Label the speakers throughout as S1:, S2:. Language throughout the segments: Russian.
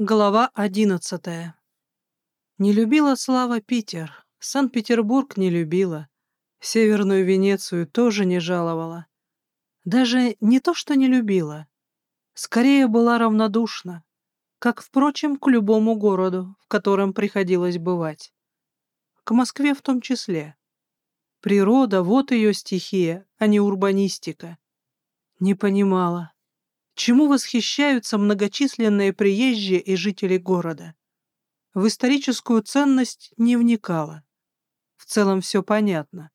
S1: Глава одиннадцатая. Не любила Слава Питер, Санкт-Петербург не любила, Северную Венецию тоже не жаловала. Даже не то, что не любила, скорее была равнодушна, как, впрочем, к любому городу, в котором приходилось бывать. К Москве в том числе. Природа — вот ее стихия, а не урбанистика. Не понимала, чему восхищаются многочисленные приезжие и жители города. В историческую ценность не вникала. В целом все понятно.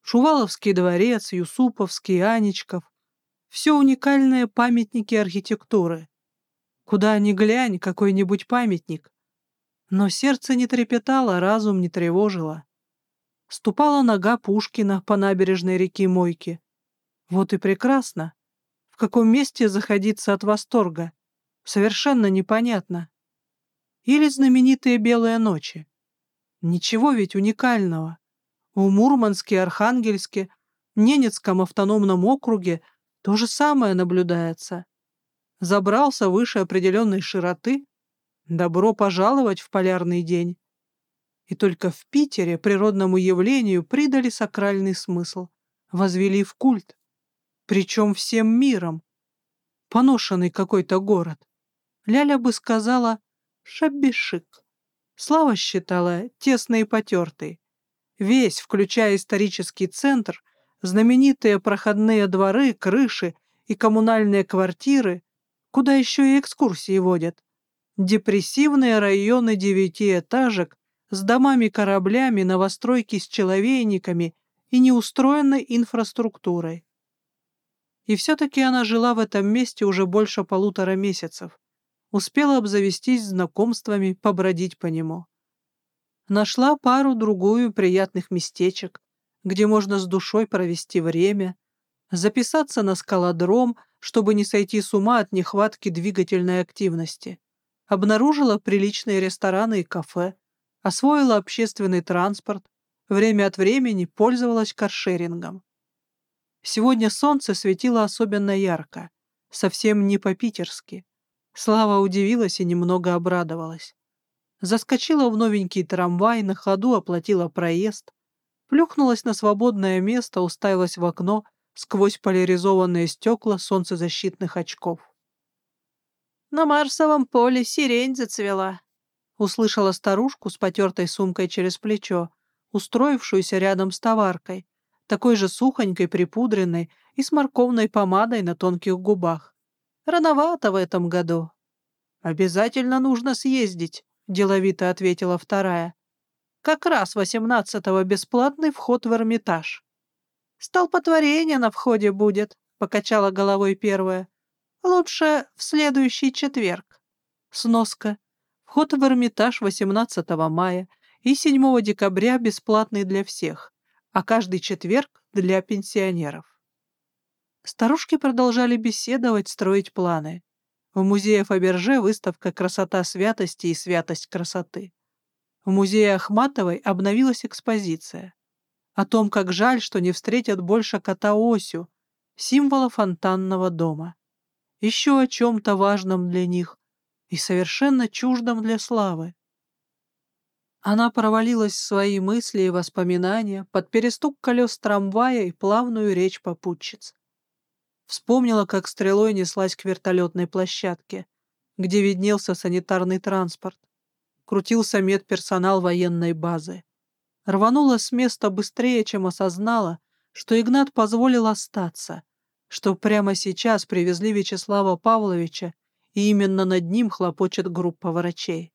S1: Шуваловский дворец, Юсуповский, Анечков — все уникальные памятники архитектуры. Куда ни глянь, какой-нибудь памятник. Но сердце не трепетало, разум не тревожило. Ступала нога Пушкина по набережной реки Мойки. Вот и прекрасно каком месте заходиться от восторга. Совершенно непонятно. Или знаменитые «Белые ночи». Ничего ведь уникального. В Мурманске, Архангельске, Ненецком автономном округе то же самое наблюдается. Забрался выше определенной широты. Добро пожаловать в полярный день. И только в Питере природному явлению придали сакральный смысл, возвели в культ причем всем миром. Поношенный какой-то город. Ляля бы сказала «шабишик». Слава считала тесный и потертый. Весь, включая исторический центр, знаменитые проходные дворы, крыши и коммунальные квартиры, куда еще и экскурсии водят. Депрессивные районы девятиэтажек с домами-кораблями, новостройки с человейниками и неустроенной инфраструктурой. И все-таки она жила в этом месте уже больше полутора месяцев. Успела обзавестись знакомствами, побродить по нему. Нашла пару-другую приятных местечек, где можно с душой провести время, записаться на скалодром, чтобы не сойти с ума от нехватки двигательной активности. Обнаружила приличные рестораны и кафе, освоила общественный транспорт, время от времени пользовалась каршерингом. Сегодня солнце светило особенно ярко, совсем не по-питерски. Слава удивилась и немного обрадовалась. Заскочила в новенький трамвай, на ходу оплатила проезд, плюхнулась на свободное место, уставилась в окно сквозь поляризованные стекла солнцезащитных очков. «На Марсовом поле сирень зацвела», — услышала старушку с потертой сумкой через плечо, устроившуюся рядом с товаркой, такой же сухонькой, припудренной и с морковной помадой на тонких губах. Рановато в этом году. «Обязательно нужно съездить», — деловито ответила вторая. «Как раз восемнадцатого бесплатный вход в Эрмитаж». «Столпотворение на входе будет», — покачала головой первая. «Лучше в следующий четверг». Сноска. Вход в Эрмитаж 18 мая и 7 декабря бесплатный для всех а каждый четверг для пенсионеров. Старушки продолжали беседовать, строить планы. В музее Фаберже выставка «Красота святости» и «Святость красоты». В музее Ахматовой обновилась экспозиция. О том, как жаль, что не встретят больше кота Осю, символа фонтанного дома. Еще о чем-то важном для них и совершенно чуждом для славы. Она провалилась в свои мысли и воспоминания под перестук колес трамвая и плавную речь попутчиц. Вспомнила, как стрелой неслась к вертолетной площадке, где виднелся санитарный транспорт. Крутился медперсонал военной базы. Рванула с места быстрее, чем осознала, что Игнат позволил остаться, что прямо сейчас привезли Вячеслава Павловича, и именно над ним хлопочет группа врачей.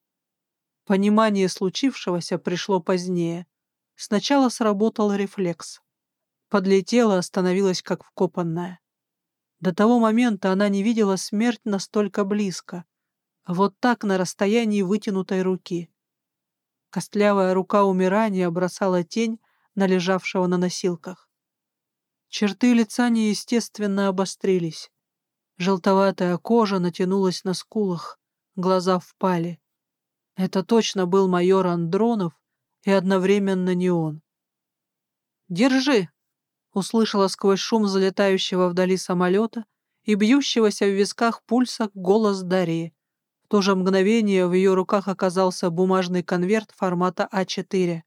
S1: Понимание случившегося пришло позднее. Сначала сработал рефлекс. Подлетела, остановилась как вкопанная. До того момента она не видела смерть настолько близко. Вот так на расстоянии вытянутой руки. Костлявая рука умирания бросала тень на лежавшего на носилках. Черты лица неестественно обострились. Желтоватая кожа натянулась на скулах, глаза впали. Это точно был майор Андронов и одновременно не он. «Держи!» — услышала сквозь шум залетающего вдали самолета и бьющегося в висках пульса голос Дарьи. В то же мгновение в ее руках оказался бумажный конверт формата А4.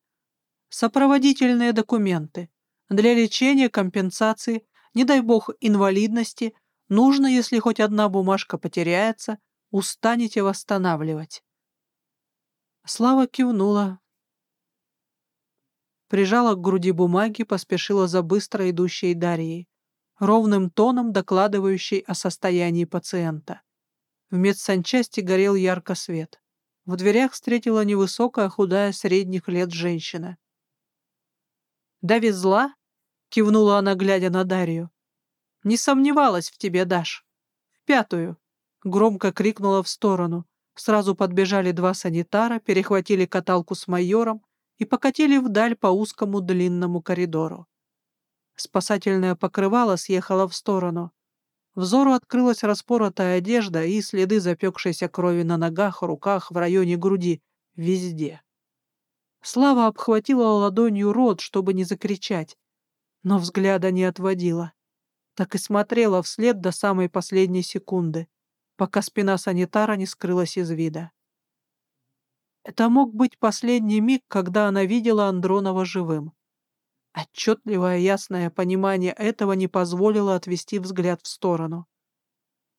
S1: Сопроводительные документы. Для лечения, компенсации, не дай бог инвалидности, нужно, если хоть одна бумажка потеряется, устанете восстанавливать. Слава кивнула, прижала к груди бумаги, поспешила за быстро идущей Дарьей, ровным тоном докладывающей о состоянии пациента. В медсанчасти горел ярко свет. В дверях встретила невысокая, худая, средних лет женщина. «Довезла?» — кивнула она, глядя на Дарью. «Не сомневалась в тебе, Даш. В пятую!» — громко крикнула в сторону. Сразу подбежали два санитара, перехватили каталку с майором, и покатили вдаль по узкому длинному коридору. Спасательное покрывало съехало в сторону. Взору открылась распоротая одежда и следы запекшейся крови на ногах, руках, в районе груди, везде. Слава обхватила ладонью рот, чтобы не закричать, но взгляда не отводила. Так и смотрела вслед до самой последней секунды, пока спина санитара не скрылась из вида. Это мог быть последний миг, когда она видела Андронова живым. Отчетливое ясное понимание этого не позволило отвести взгляд в сторону.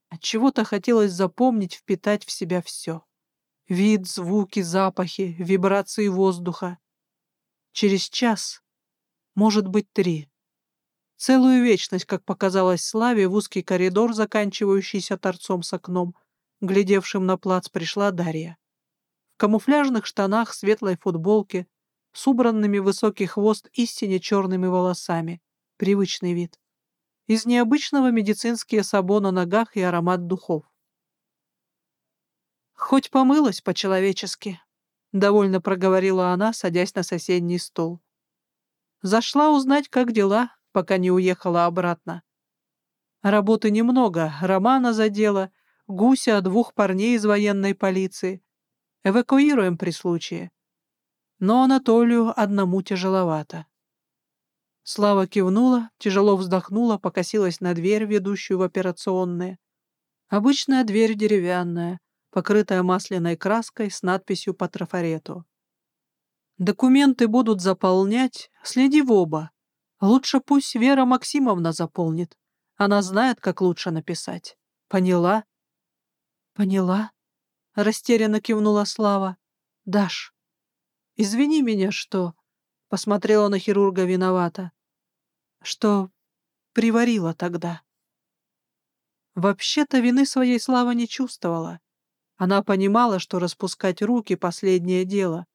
S1: Отчего-то хотелось запомнить, впитать в себя все. Вид, звуки, запахи, вибрации воздуха. Через час, может быть, три. Целую вечность, как показалось Славе, в узкий коридор, заканчивающийся торцом с окном, глядевшим на плац, пришла Дарья камуфляжных штанах, светлой футболке, с убранными в высокий хвост истине черными волосами. Привычный вид. Из необычного медицинские сабо на ногах и аромат духов. «Хоть помылась по-человечески», — довольно проговорила она, садясь на соседний стол. «Зашла узнать, как дела, пока не уехала обратно. Работы немного, Романа задела, Гуся, двух парней из военной полиции, Эвакуируем при случае. Но Анатолию одному тяжеловато. Слава кивнула, тяжело вздохнула, покосилась на дверь, ведущую в операционные. Обычная дверь деревянная, покрытая масляной краской с надписью по трафарету. Документы будут заполнять, следи в оба. Лучше пусть Вера Максимовна заполнит. Она знает, как лучше написать. Поняла? Поняла, — растерянно кивнула Слава. «Даш, извини меня, что...» — посмотрела на хирурга виновата. «Что приварила тогда?» Вообще-то вины своей Слава не чувствовала. Она понимала, что распускать руки — последнее дело.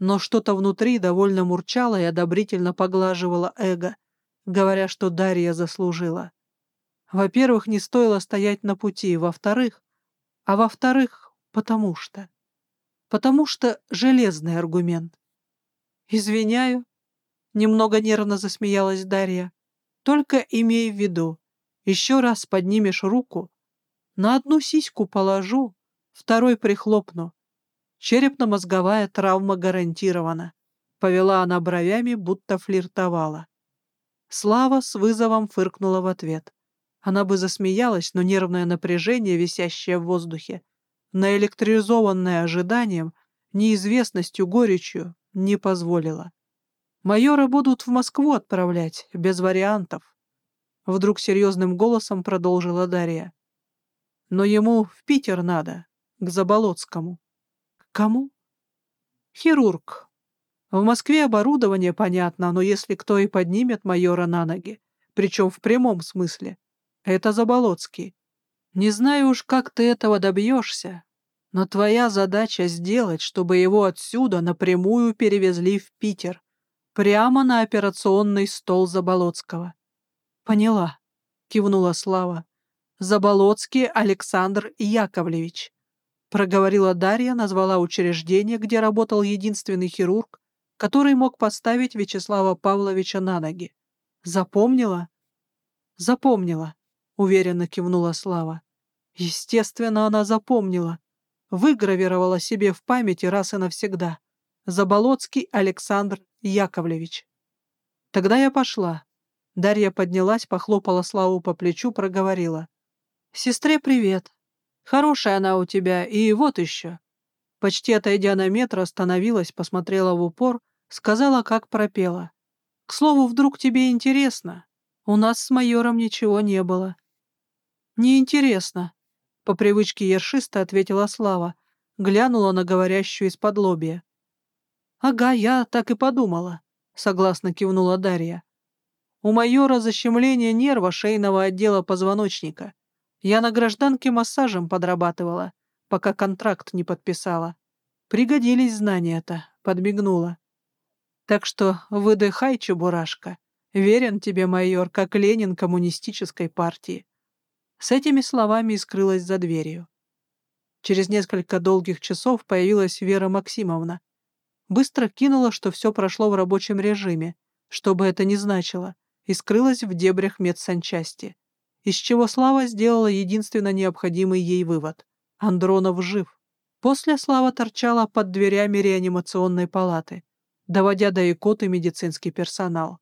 S1: Но что-то внутри довольно мурчало и одобрительно поглаживало эго, говоря, что Дарья заслужила. Во-первых, не стоило стоять на пути, во-вторых, а во-вторых, Потому что. Потому что железный аргумент. «Извиняю», — немного нервно засмеялась Дарья. «Только имей в виду, еще раз поднимешь руку, на одну сиську положу, второй прихлопну. Черепно-мозговая травма гарантирована». Повела она бровями, будто флиртовала. Слава с вызовом фыркнула в ответ. Она бы засмеялась, но нервное напряжение, висящее в воздухе, наэлектризованная ожиданием, неизвестностью, горечью, не позволила. Майора будут в Москву отправлять, без вариантов. Вдруг серьезным голосом продолжила Дарья. Но ему в Питер надо, к Заболоцкому. Кому? Хирург. В Москве оборудование понятно, но если кто и поднимет майора на ноги, причем в прямом смысле, это Заболоцкий. Не знаю уж, как ты этого добьешься, но твоя задача сделать, чтобы его отсюда напрямую перевезли в Питер, прямо на операционный стол Заболоцкого. Поняла, кивнула Слава. Заболоцкий Александр Яковлевич. Проговорила Дарья, назвала учреждение, где работал единственный хирург, который мог поставить Вячеслава Павловича на ноги. Запомнила? Запомнила уверенно кивнула Слава. Естественно, она запомнила. Выгравировала себе в памяти раз и навсегда. Заболоцкий Александр Яковлевич. Тогда я пошла. Дарья поднялась, похлопала Славу по плечу, проговорила. «Сестре привет. Хорошая она у тебя, и вот еще». Почти отойдя на метр, остановилась, посмотрела в упор, сказала, как пропела. «К слову, вдруг тебе интересно? У нас с майором ничего не было». «Неинтересно», — по привычке ершисто ответила Слава, глянула на говорящую из-под лобья. «Ага, я так и подумала», — согласно кивнула Дарья. «У майора защемление нерва шейного отдела позвоночника. Я на гражданке массажем подрабатывала, пока контракт не подписала. Пригодились знания-то», — подмигнула. «Так что выдыхай, чебурашка. Верен тебе, майор, как Ленин коммунистической партии». С этими словами и скрылась за дверью. Через несколько долгих часов появилась Вера Максимовна, быстро кинула, что все прошло в рабочем режиме, что бы это ни значило, и скрылась в дебрях медсанчасти, из чего Слава сделала единственно необходимый ей вывод. Андронов жив. После Слава торчала под дверями реанимационной палаты, доводя до икоты медицинский персонал.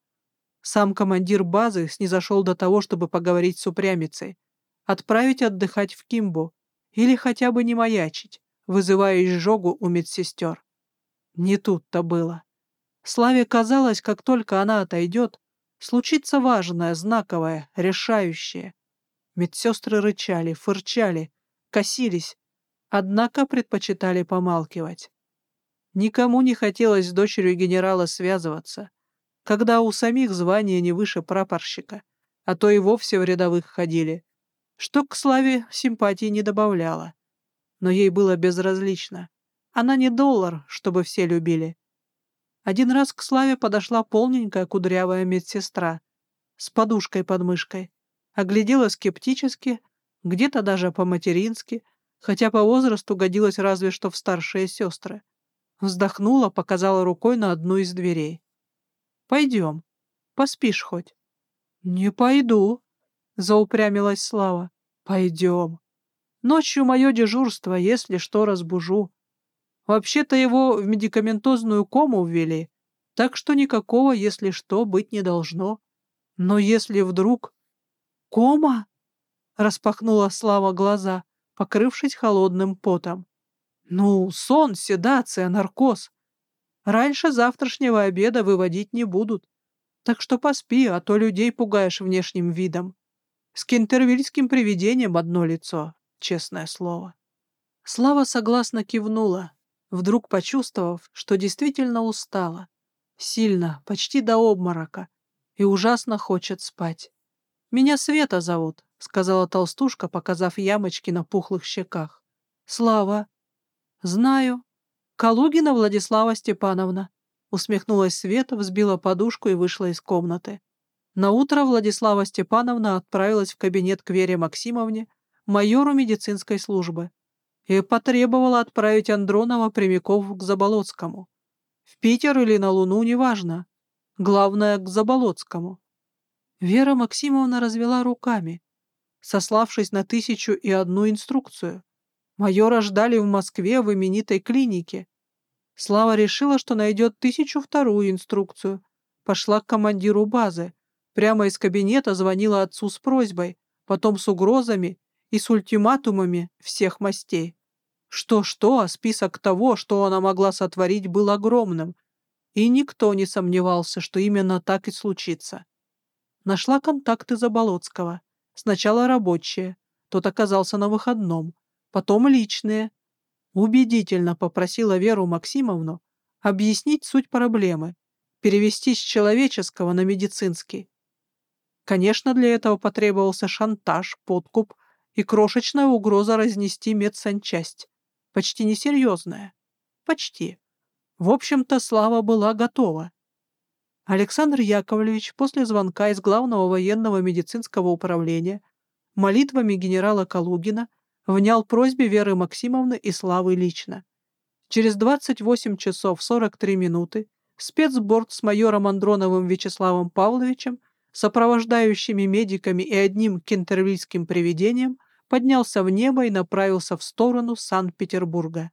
S1: Сам командир базы снизошел до того, чтобы поговорить с упрямицей, отправить отдыхать в Кимбу или хотя бы не маячить, вызывая изжогу у медсестер. Не тут-то было. Славе казалось, как только она отойдет, случится важное, знаковое, решающее. Медсестры рычали, фырчали, косились, однако предпочитали помалкивать. Никому не хотелось с дочерью генерала связываться, когда у самих звания не выше прапорщика, а то и вовсе в рядовых ходили, что к Славе симпатии не добавляло. Но ей было безразлично. Она не доллар, чтобы все любили. Один раз к Славе подошла полненькая кудрявая медсестра с подушкой под мышкой. Оглядела скептически, где-то даже по-матерински, хотя по возрасту годилась разве что в старшие сестры. Вздохнула, показала рукой на одну из дверей. «Пойдем. Поспишь хоть». «Не пойду», — заупрямилась Слава. «Пойдем. Ночью мое дежурство, если что, разбужу. Вообще-то его в медикаментозную кому ввели, так что никакого, если что, быть не должно. Но если вдруг... «Кома?» — распахнула Слава глаза, покрывшись холодным потом. «Ну, сон, седация, наркоз. Раньше завтрашнего обеда выводить не будут. Так что поспи, а то людей пугаешь внешним видом. С кентервильским привидением одно лицо, честное слово». Слава согласно кивнула, вдруг почувствовав, что действительно устала. Сильно, почти до обморока, и ужасно хочет спать. «Меня Света зовут», — сказала толстушка, показав ямочки на пухлых щеках. «Слава». «Знаю. Калугина Владислава Степановна», — усмехнулась Света, взбила подушку и вышла из комнаты. Наутро Владислава Степановна отправилась в кабинет к Вере Максимовне, майору медицинской службы и потребовала отправить Андронова прямиков к Заболоцкому. В Питер или на Луну, неважно. Главное, к Заболоцкому. Вера Максимовна развела руками, сославшись на тысячу и одну инструкцию. Майора ждали в Москве в именитой клинике. Слава решила, что найдет тысячу вторую инструкцию. Пошла к командиру базы. Прямо из кабинета звонила отцу с просьбой, потом с угрозами и с ультиматумами всех мастей. Что-что, а список того, что она могла сотворить, был огромным, и никто не сомневался, что именно так и случится. Нашла контакты Заболоцкого. Сначала рабочие, тот оказался на выходном, потом личные. Убедительно попросила Веру Максимовну объяснить суть проблемы, перевести с человеческого на медицинский. Конечно, для этого потребовался шантаж, подкуп и крошечная угроза разнести медсанчасть почти несерьезная. Почти. В общем-то, Слава была готова. Александр Яковлевич после звонка из Главного военного медицинского управления молитвами генерала Калугина внял просьбе Веры Максимовны и Славы лично. Через 28 часов 43 минуты спецборд с майором Андроновым Вячеславом Павловичем, сопровождающими медиками и одним кентервильским привидением поднялся в небо и направился в сторону Санкт-Петербурга.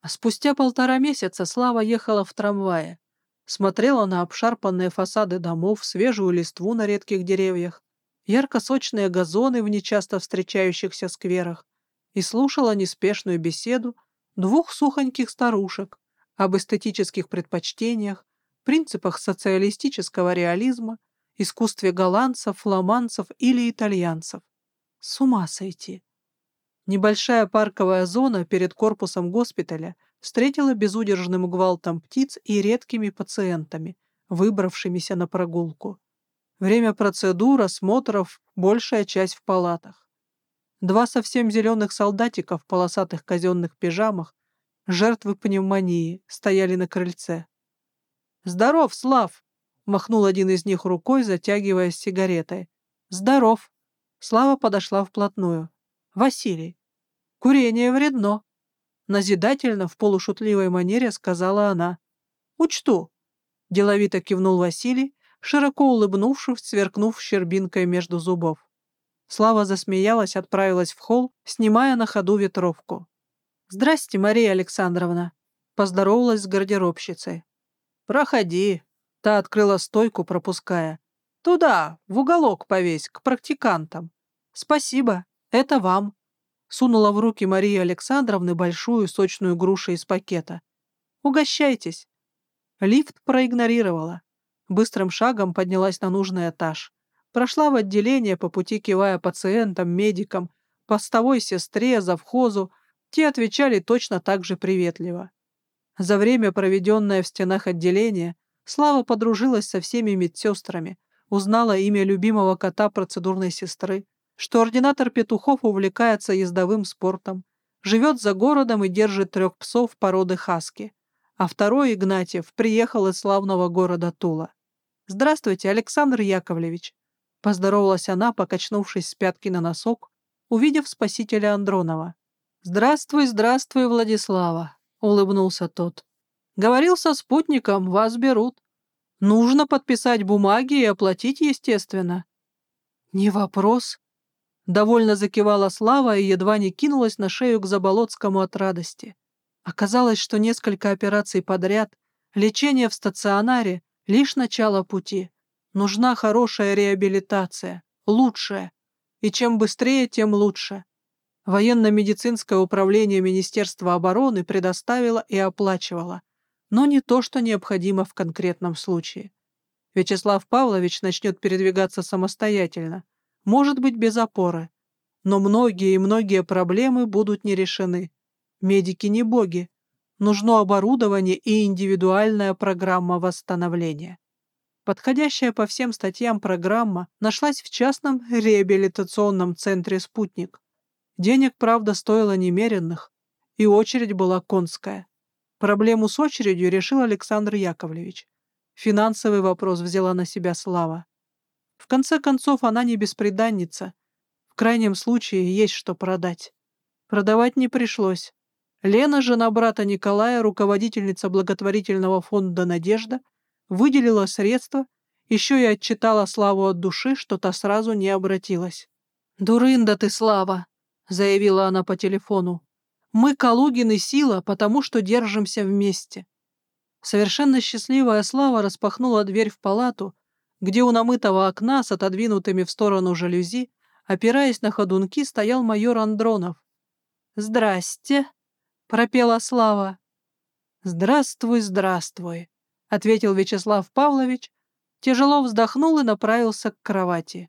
S1: А спустя полтора месяца Слава ехала в трамвае, смотрела на обшарпанные фасады домов, свежую листву на редких деревьях, ярко-сочные газоны в нечасто встречающихся скверах и слушала неспешную беседу двух сухоньких старушек об эстетических предпочтениях, принципах социалистического реализма, искусстве голландцев, фламандцев или итальянцев. С ума сойти. Небольшая парковая зона перед корпусом госпиталя встретила безудержным гвалтом птиц и редкими пациентами, выбравшимися на прогулку. Время процедур, осмотров, большая часть в палатах. Два совсем зеленых солдатика в полосатых казенных пижамах, жертвы пневмонии, стояли на крыльце. «Здоров, Слав!» — махнул один из них рукой, затягиваясь сигаретой. «Здоров!» Слава подошла вплотную. «Василий, курение вредно!» Назидательно, в полушутливой манере сказала она. «Учту!» — деловито кивнул Василий, широко улыбнувшись, сверкнув щербинкой между зубов. Слава засмеялась, отправилась в холл, снимая на ходу ветровку. «Здрасте, Мария Александровна!» — поздоровалась с гардеробщицей. «Проходи!» — та открыла стойку, пропуская. «Туда, в уголок повесь, к практикантам». «Спасибо, это вам», — сунула в руки Марии Александровны большую сочную грушу из пакета. «Угощайтесь». Лифт проигнорировала. Быстрым шагом поднялась на нужный этаж. Прошла в отделение, по пути кивая пациентам, медикам, постовой сестре, завхозу. Те отвечали точно так же приветливо. За время, проведенное в стенах отделения, Слава подружилась со всеми медсестрами, узнала имя любимого кота процедурной сестры, что ординатор Петухов увлекается ездовым спортом, живет за городом и держит трех псов породы хаски, а второй, Игнатьев, приехал из славного города Тула. «Здравствуйте, Александр Яковлевич», — поздоровалась она, покачнувшись с пятки на носок, увидев спасителя Андронова. «Здравствуй, здравствуй, Владислава», — улыбнулся тот. «Говорил со спутником, вас берут. Нужно подписать бумаги и оплатить, естественно». «Не вопрос», — довольно закивала Слава и едва не кинулась на шею к Заболоцкому от радости. Оказалось, что несколько операций подряд, лечение в стационаре — лишь начало пути. Нужна хорошая реабилитация, лучшая. И чем быстрее, тем лучше. Военно-медицинское управление Министерства обороны предоставило и оплачивало, но не то, что необходимо в конкретном случае. Вячеслав Павлович начнет передвигаться самостоятельно, может быть, без опоры, но многие и многие проблемы будут не решены. Медики не боги. Нужно оборудование и индивидуальная программа восстановления. Подходящая по всем статьям программа нашлась в частном реабилитационном центре «Спутник». Денег, правда, стоило немеренных, и очередь была конская. Проблему с очередью решил Александр Яковлевич. Финансовый вопрос взяла на себя Слава. В конце концов, она не бесприданница. В крайнем случае есть что продать. Продавать не пришлось. Лена, жена брата Николая, руководительница благотворительного фонда «Надежда», выделила средства, еще и отчитала Славу от души, что та сразу не обратилась. «Дурында ты, Слава!» — заявила она по телефону. «Мы Калугин и Сила, потому что держимся вместе». Совершенно счастливая Слава распахнула дверь в палату, где у намытого окна с отодвинутыми в сторону жалюзи, опираясь на ходунки, стоял майор Андронов. «Здрасте!» — пропела Слава. «Здравствуй, здравствуй», — ответил Вячеслав Павлович, тяжело вздохнул и направился к кровати.